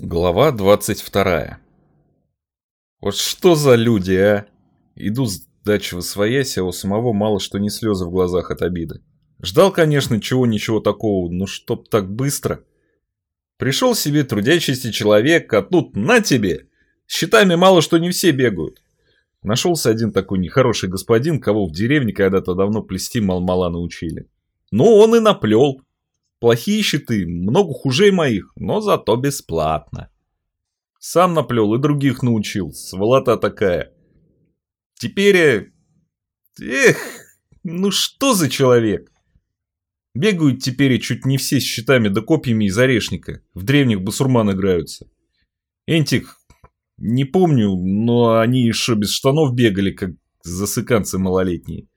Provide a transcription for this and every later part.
Глава 22 Вот что за люди, а? Иду с дачи в освоясь, а у самого мало что не слезы в глазах от обиды. Ждал, конечно, чего-ничего такого, но чтоб так быстро. Пришел себе трудящийся человек, а тут на тебе! Щитами мало что не все бегают. Нашелся один такой нехороший господин, кого в деревне когда-то давно плести мал-мала научили. Ну, он и наплел. Плохие щиты, много хуже моих, но зато бесплатно. Сам наплел и других научил, сволота такая. Теперь... Э, эх, ну что за человек? Бегают теперь и чуть не все с щитами да копьями из орешника. В древних басурман играются. Энтик, не помню, но они еще без штанов бегали, как засыканцы малолетние.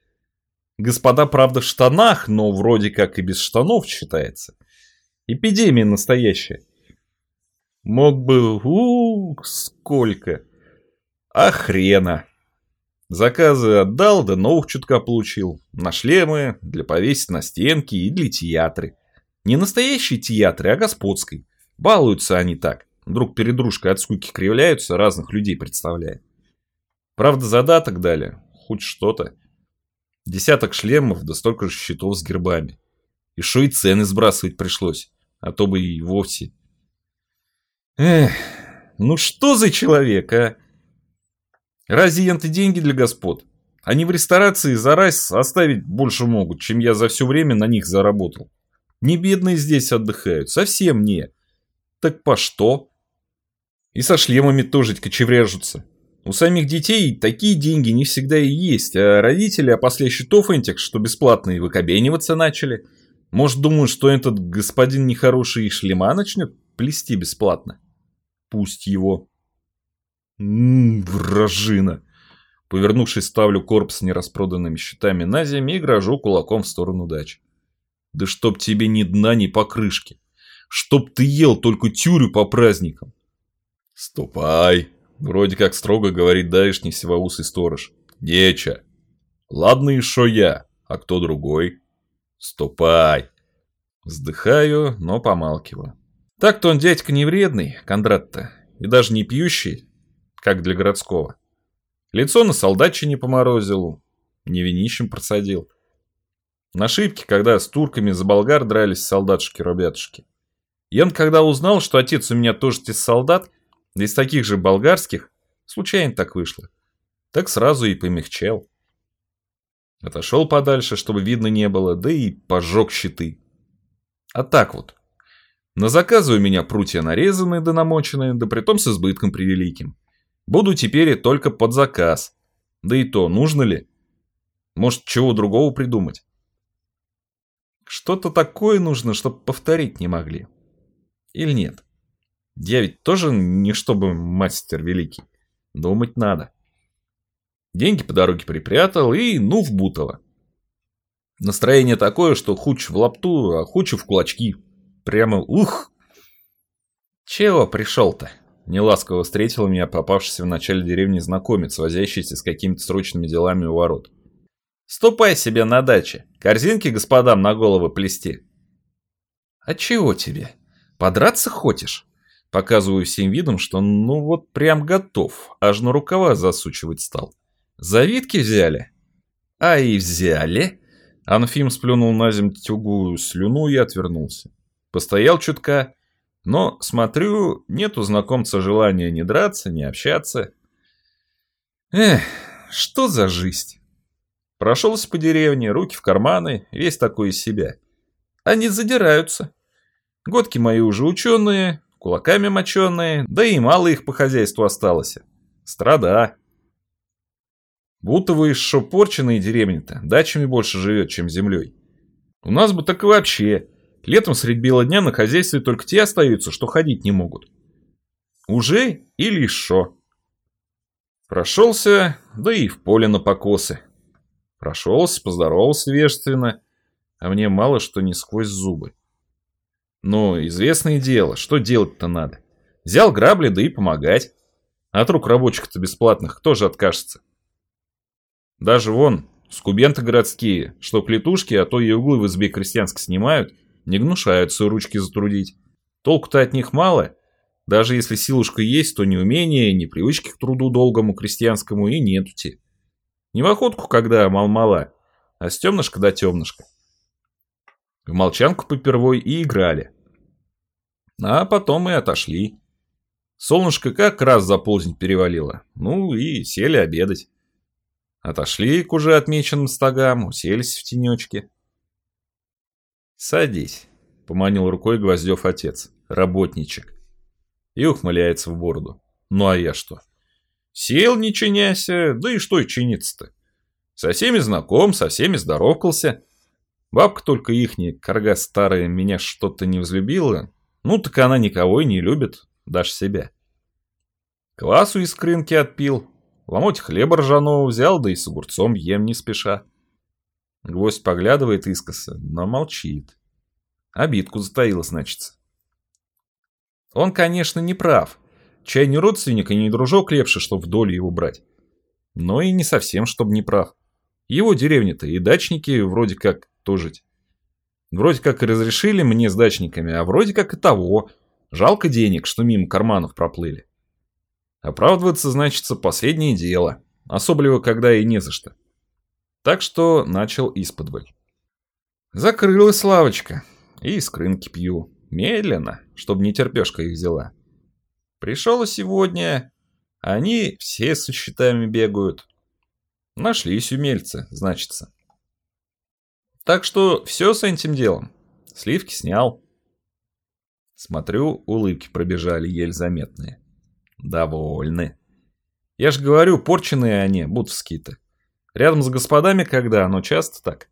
Господа, правда, в штанах, но вроде как и без штанов считается. Эпидемия настоящая. Мог бы... у, сколько. А хрена. Заказы отдал, да новых чутка получил. На шлемы, для повесить на стенки и для театры. Не настоящие театры, а господской. Балуются они так. Друг перед дружкой от скуки кривляются, разных людей представляя. Правда, задаток дали. Хоть что-то. Десяток шлемов, да столько же щитов с гербами. И шо и цены сбрасывать пришлось, а то бы и вовсе. Эх, ну что за человек, а? Разве энты деньги для господ? Они в ресторации за раз оставить больше могут, чем я за все время на них заработал. Не бедные здесь отдыхают, совсем не. Так по что? И со шлемами тоже кочевряжутся. У самих детей такие деньги не всегда и есть, а родители, а после счетов этих, что бесплатные, выкобениваться начали. Может, думают, что этот господин нехороший шлема начнет плести бесплатно? Пусть его. Ммм, вражина. Повернувшись, ставлю корпус с нераспроданными счетами на землю и грожу кулаком в сторону дачи. Да чтоб тебе ни дна, ни покрышки. Чтоб ты ел только тюрю по праздникам. Ступай, Вроде как строго говорит давишний сивоусый сторож. Неча. Ладно еще я, а кто другой? Ступай. Вздыхаю, но помалкиваю. Так-то он дядька не вредный, Кондрат-то, и даже не пьющий, как для городского. Лицо на солдатче не поморозил, не винищем просадил. На шибке, когда с турками за болгар дрались солдатушки-ребятушки. Он, когда узнал, что отец у меня тоже из солдат, да из таких же болгарских, случайно так вышло, так сразу и помягчел. Отошел подальше, чтобы видно не было, да и пожег щиты. А так вот. На заказы у меня прутья нарезанные да намоченные, да притом с избытком превеликим. Буду теперь и только под заказ. Да и то, нужно ли? Может, чего другого придумать? Что-то такое нужно, чтобы повторить не могли. Или нет? Я ведь тоже не чтобы мастер великий. Думать надо. Деньги по дороге припрятал и ну в Бутово. Настроение такое, что хуч в лапту, а хуч в кулачки. Прямо ух! Чего пришел-то? Неласково встретил меня попавшийся в начале деревни знакомец, возящийся с какими-то срочными делами у ворот. Ступай себе на даче, корзинки господам на головы плести. А чего тебе? Подраться хочешь? Показываю всем видом, что ну вот прям готов, аж на рукава засучивать стал. Завидки взяли? А и взяли. Анфим сплюнул на землю тюгую слюну и отвернулся. Постоял чутка, но, смотрю, нет у знакомца желания ни драться, ни общаться. Эх, что за жизнь? Прошелся по деревне, руки в карманы, весь такой из себя. Они задираются. Годки мои уже ученые, кулаками моченые, да и мало их по хозяйству осталось. Страда. Будто вы еще порченые деревни-то, дачами больше живет, чем землей. У нас бы так и вообще. Летом средь бела дня на хозяйстве только те остаются, что ходить не могут. Уже или еще. Прошелся, да и в поле на покосы. Прошелся, поздоровался вежественно, а мне мало что не сквозь зубы. Ну, известное дело, что делать-то надо? Взял грабли, да и помогать. От рук рабочих-то бесплатных кто же откажется? Даже вон, скубенты городские, что клетушки, а то и углы в избе крестьянской снимают, не гнушаются ручки затрудить. Толку-то от них мало, Даже если силушка есть, то ни умения, ни привычки к труду долгому крестьянскому и нету те. Не в охотку, когда мал-мала, а с темнышка до темнышка. В молчанку попервой и играли. А потом и отошли. Солнышко как раз за полдень перевалило. Ну и сели обедать. Отошли к уже отмеченным стогам, уселись в тенечке. «Садись», — поманил рукой Гвоздев отец, работничек. И ухмыляется в бороду. «Ну а я что?» «Сел, не чиняся, да и что и чиниться-то? Со всеми знаком, со всеми здоровкался. Бабка только ихняя, корга старая, меня что-то не взлюбила. Ну так она никого и не любит, даже себя. Квасу из крынки отпил, ломоть хлеба ржаного взял, да и с огурцом ем не спеша. Гвоздь поглядывает искоса, но молчит. Обидку затаила, значится. Он, конечно, не прав. Чай не родственник и не дружок лепше, чтоб в долю его брать. Но и не совсем, чтоб не прав. Его деревня-то и дачники вроде как тоже. Вроде как и разрешили мне с дачниками, а вроде как и того. Жалко денег, что мимо карманов проплыли. Оправдываться, значится, последнее дело. Особливо, когда и не за что. Так что начал исподволь. Закрылась лавочка. И из крынки пью. Медленно, чтобы не терпешка их взяла. Пришел сегодня. Они все со счетами бегают. Нашлись умельцы, значится. Так что все с этим делом. Сливки снял. Смотрю, улыбки пробежали еле заметные. Довольны. Я ж говорю, порченые они, бутовские-то. Рядом с господами когда, но часто так.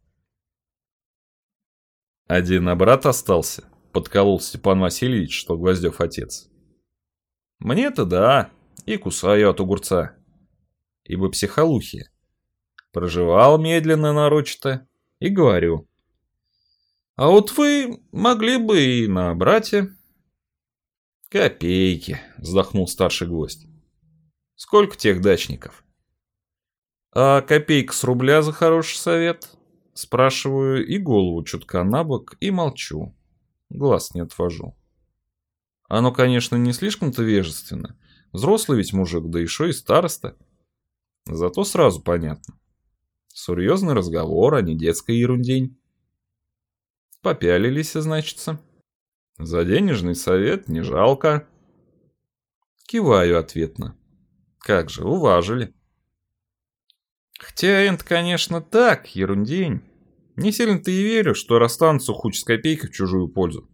Один брат остался, подколол Степан Васильевич, что Гвоздев отец. Мне-то да, и кусаю от огурца. Ибо психолухия. Проживал медленно нарочито и говорю. А вот вы могли бы и на брате. Копейки, вздохнул старший гость. Сколько тех дачников? А копейка с рубля за хороший совет? Спрашиваю и голову чутка на бок и молчу. Глаз не отвожу. Оно, конечно, не слишком-то вежественно. Взрослый ведь мужик, да еще и староста. Зато сразу понятно. Серьезный разговор, а не детская ерундень. Попялились, значится. За денежный совет не жалко. Киваю ответно. Как же, уважили. Хотя это, конечно, так, ерундень. Не сильно-то и верю, что расстанутся хоть с копейкой в чужую пользу.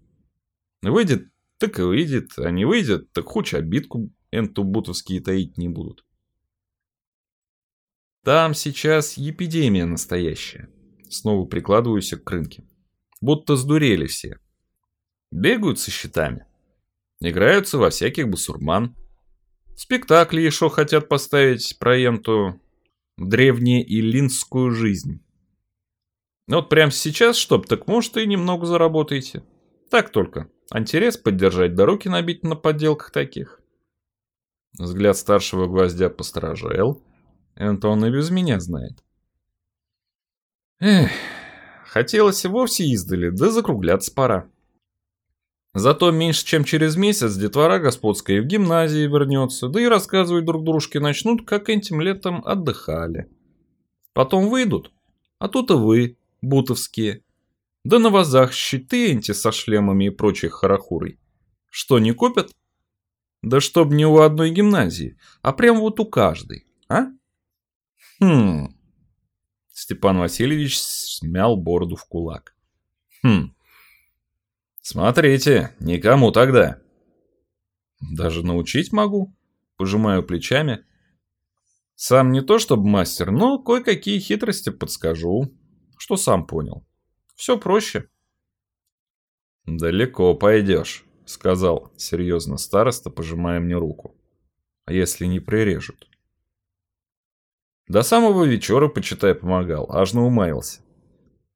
Выйдет, так и выйдет, а не выйдет, так хоть обидку энту бутовские таить не будут. Там сейчас эпидемия настоящая. Снова прикладываюсь к рынке. Будто сдурели все. Бегают со щитами. Играются во всяких басурман. Спектакли еще хотят поставить про енту древнеилинскую жизнь. Вот прямо сейчас, чтоб, так может и немного заработаете. Так только. Интерес поддержать, да руки набить на подделках таких. Взгляд старшего гвоздя постражел, это он и без меня знает. Эх, хотелось и вовсе издали, да закругляться пора. Зато меньше чем через месяц детвора господская и в гимназии вернется, да и рассказывать друг дружке начнут, как этим летом отдыхали. Потом выйдут, а тут и вы, бутовские. Да на вазах щиты энти со шлемами и прочей харахурой. Что, не купят? Да чтоб не у одной гимназии, а прям вот у каждой, а? Хм. Степан Васильевич смял бороду в кулак. Хм. Смотрите, никому тогда. Даже научить могу. Пожимаю плечами. Сам не то чтобы мастер, но кое-какие хитрости подскажу. Что сам понял. Все проще. Далеко пойдешь, сказал серьезно староста, пожимая мне руку. А если не прирежут? До самого вечера, почитай, помогал, аж наумаился.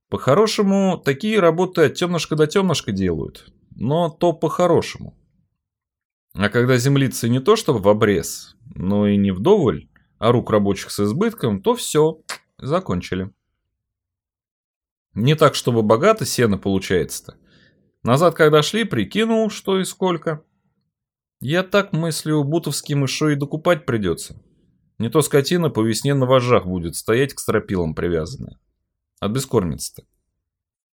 По-хорошему, такие работы от темнышка до темнышка делают, но то по-хорошему. А когда землицы не то чтобы в обрез, но и не вдоволь, а рук рабочих с избытком, то все, закончили. Не так, чтобы богато сено получается-то. Назад, когда шли, прикинул, что и сколько. Я так мыслю, бутовским еще и докупать придется. Не то скотина по весне на вожжах будет стоять к стропилам привязанная. От бескормицы-то.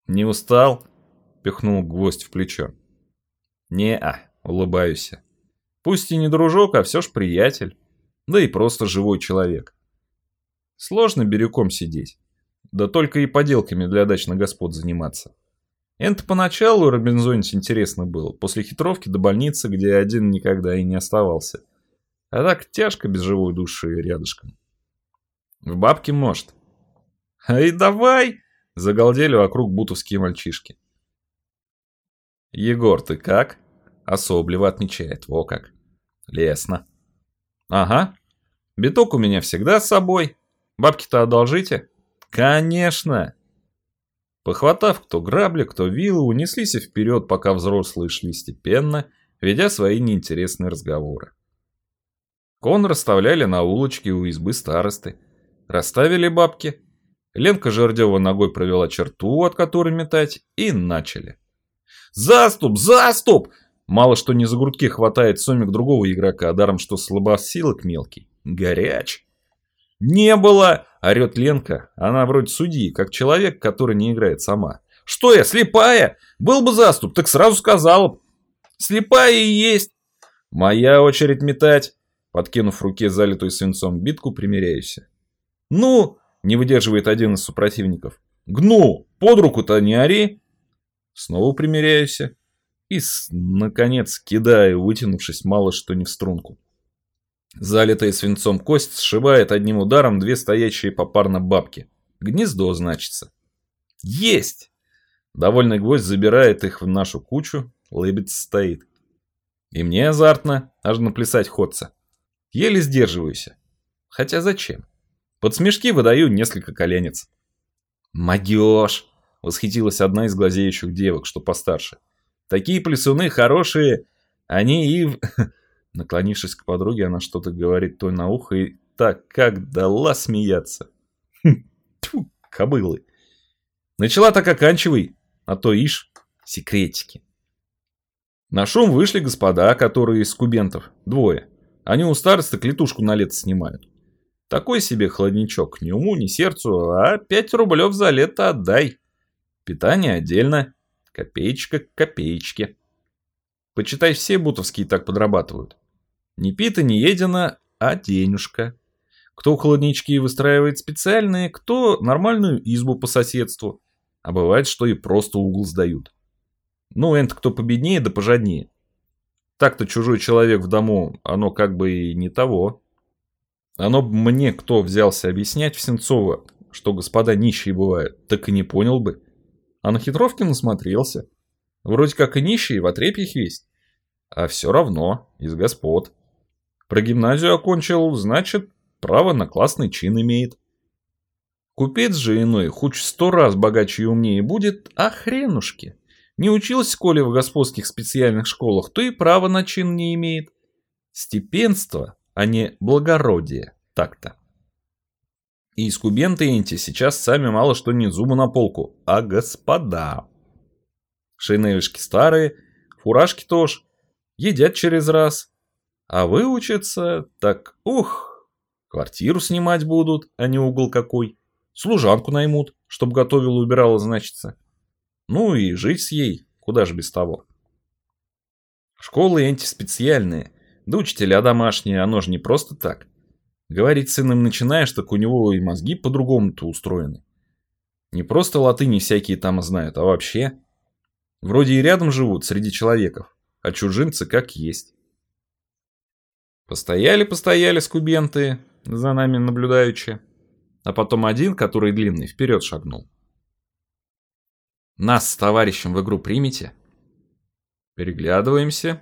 Не устал? Пихнул гвоздь в плечо. Не-а, улыбаюсь. Пусть и не дружок, а все ж приятель. Да и просто живой человек. Сложно бирюком сидеть. Да только и поделками для дачных господ заниматься. Это поначалу Робинзонить интересно было, после хитровки до больницы, где один никогда и не оставался. А так тяжко без живой души рядышком. В бабке может. Ай, давай! Загалдели вокруг бутовские мальчишки. Егор, ты как? Особливо отмечает, во как. Лесно. Ага. Биток у меня всегда с собой. Бабки-то одолжите? Конечно. Похватав кто грабли, кто вилы, унеслись и вперед, пока взрослые шли степенно, ведя свои неинтересные разговоры. Кон расставляли на улочке у избы старосты. Расставили бабки. Ленка Жердева ногой провела черту, от которой метать, и начали. «Заступ! Заступ!» Мало что не за грудки хватает сомик другого игрока, даром что слабосилок мелкий. Горяч. «Не было!» – орет Ленка. Она вроде судьи, как человек, который не играет сама. «Что я, слепая? Был бы заступ, так сразу сказала б. Слепая и есть!» «Моя очередь метать!» Подкинув в руке залитую свинцом битку, примеряюсь. «Ну!» – не выдерживает один из супротивников. «Гну! Под руку-то не ори!» Снова примеряюсь. И, наконец, кидаю, вытянувшись мало что не в струнку. Залитая свинцом кость сшибает одним ударом две стоящие попарно бабки. Гнездо, значится. Есть! Довольный гвоздь забирает их в нашу кучу, лыбец стоит. И мне азартно, аж наплясать ходца. Еле сдерживаюсь. Хотя зачем? Под смешки выдаю несколько коленец. «Магёж!» — восхитилась одна из глазеющих девок, что постарше. «Такие плесуны хорошие, они и...» Наклонившись к подруге, она что-то говорит той на ухо и так как дала смеяться. Хм, тьфу, кобылы. Начала так оканчивай, а то ишь, секретики. На шум вышли господа, которые из кубентов, двое. Они у старосты клетушку на лето снимают. Такой себе хладничок, ни уму, ни сердцу, а 5 рублев за лето отдай. Питание отдельно, копеечка к копеечке. Почитай, все бутовские так подрабатывают. Не пита, не едено, а денежка. Кто холоднички выстраивает специальные, кто нормальную избу по соседству. А бывает, что и просто угол сдают. Ну, это кто победнее да пожаднее. Так-то чужой человек в дому, оно как бы и не того. Оно б мне кто взялся объяснять в Сенцово, что господа нищие бывают, так и не понял бы. А на хитровке насмотрелся. Вроде как и нищие в отрепьях есть. А все равно, из господ. Про гимназию окончил, значит, право на классный чин имеет. Купец же иной, хоть сто раз богаче и умнее будет, а хренушки. Не учился Коля в господских специальных школах, то и права на чин не имеет. Степенство, а не благородие, так-то. И из кубенты эти сейчас сами мало что не зубы на полку, а господа. Шинелишки старые, фуражки тоже, едят через раз, а выучиться, так ух, квартиру снимать будут, а не угол какой. Служанку наймут, чтоб готовила убирала, значится. Ну и жить с ей, куда же без того. Школы антиспециальные, да учителя домашние, оно же не просто так. Говорить сыном начинаешь, так у него и мозги по-другому-то устроены. Не просто латыни всякие там знают, а вообще. Вроде и рядом живут, среди человеков, а чужинцы как есть. Постояли-постояли скубенты, за нами наблюдаючи, а потом один, который длинный, вперед шагнул. Нас с товарищем в игру примете? Переглядываемся.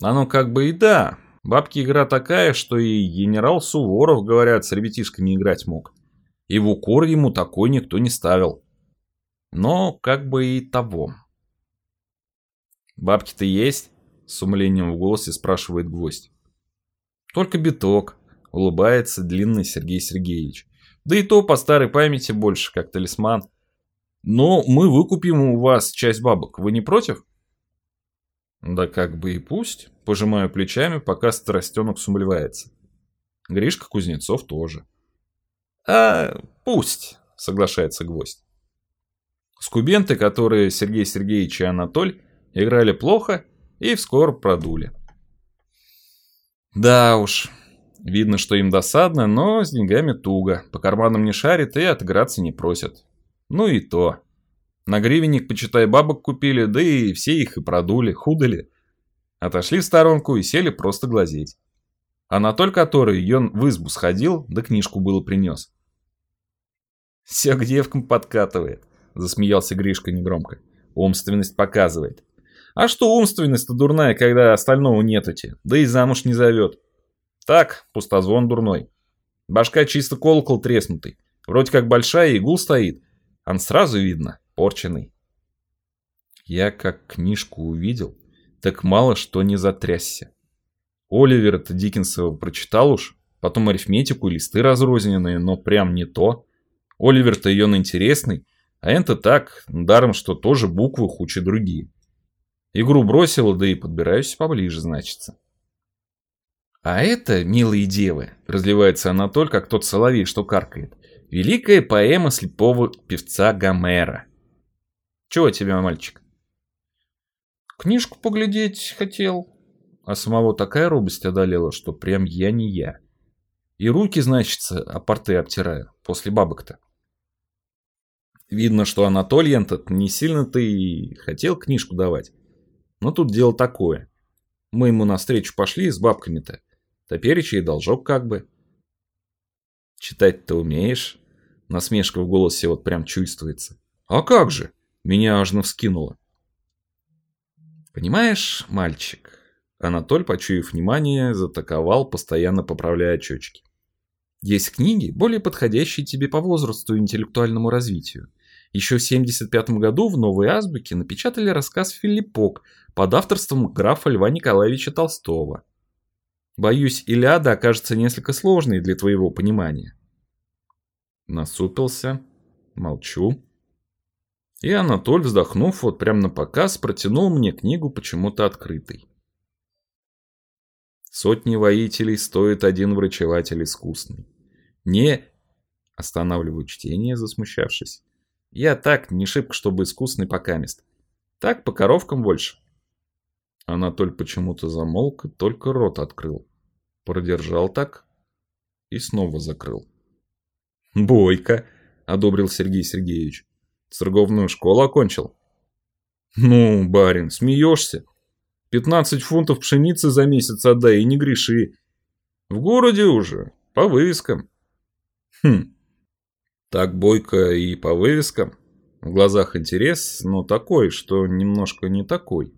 А ну как бы и да. Бабки игра такая, что и генерал Суворов, говорят, с ребятишками играть мог. И в укор ему такой никто не ставил. Но как бы и того. Бабки-то есть? С умлением в голосе спрашивает гвоздь. Только биток, улыбается длинный Сергей Сергеевич. Да и то по старой памяти больше, как талисман. Но мы выкупим у вас часть бабок, вы не против? Да как бы и пусть. Пожимаю плечами, пока страстенок сумлевается. Гришка Кузнецов тоже. А пусть, соглашается гвоздь. Скубенты, которые Сергей Сергеевич и Анатоль играли плохо и вскоре продули. Да уж, видно, что им досадно, но с деньгами туго. По карманам не шарит и отыграться не просят. Ну и то. На гривенник, почитай, бабок купили, да и все их и продули, худали. Отошли в сторонку и сели просто глазеть. Анатоль, который ее в избу сходил, да книжку было принес. «Все к девкам подкатывает», — засмеялся Гришка негромко. «Умственность показывает». «А что умственность-то дурная, когда остального нетути, да и замуж не зовет?» «Так, пустозвон дурной. Башка чисто колокол треснутый. Вроде как большая, игул стоит. Он сразу видно, порченый». Я как книжку увидел, так мало что не затрясся. Оливера-то Диккенсова прочитал уж, потом арифметику, листы разрозненные, но прям не то. Оливер-то ее на интересный, а это так, даром, что тоже буквы хуче другие. Игру бросила, да и подбираюсь поближе, значится. А это, милые девы, разливается Анатоль, как тот соловей, что каркает. Великая поэма слепого певца Гомера. Чего тебе, мальчик? Книжку поглядеть хотел. А самого такая робость одолела, что прям я не я. И руки, значится, о порты обтираю, после бабок-то. Видно, что Анатольян-то не сильно-то и хотел книжку давать. Но тут дело такое. Мы ему навстречу пошли с бабками-то. Топереча и должок как бы. Читать-то умеешь? Насмешка в голосе вот прям чувствуется. А как же? Меня аж вскинуло. Понимаешь, мальчик, Анатоль, почуяв внимание, затаковал, постоянно поправляя очечки. Есть книги, более подходящие тебе по возрасту и интеллектуальному развитию. Еще в 75 году в «Новой азбуке» напечатали рассказ «Филиппок» под авторством графа Льва Николаевича Толстого. Боюсь, Илиада окажется несколько сложной для твоего понимания. Насупился, молчу. И Анатоль, вздохнув вот прямо на показ, протянул мне книгу почему-то открытой. Сотни воителей стоит один врачеватель искусный. Не... Останавливаю чтение, засмущавшись. Я так, не шибко, чтобы искусный покамест. Так, по коровкам больше. Анатоль почему-то замолк и только рот открыл. Продержал так и снова закрыл. «Бойко!» — одобрил Сергей Сергеевич. «Торговную школу окончил?» «Ну, барин, смеешься?» 15 фунтов пшеницы за месяц отдай и не греши. В городе уже, по вывескам. Хм, так бойко и по вывескам. В глазах интерес, но такой, что немножко не такой.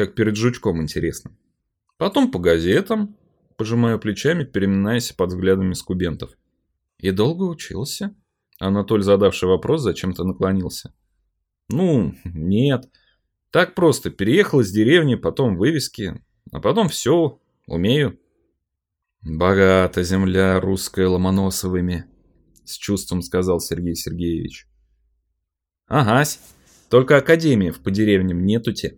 Как перед жучком интересно. Потом по газетам, пожимаю плечами, переминаясь под взглядами скубентов. И долго учился? Анатоль, задавший вопрос, зачем-то наклонился. Ну, нет. Так просто, переехал из деревни, потом вывески, а потом все, умею. Богата земля русская Ломоносовыми, с чувством сказал Сергей Сергеевич. Агась, только академиев по деревням нету те.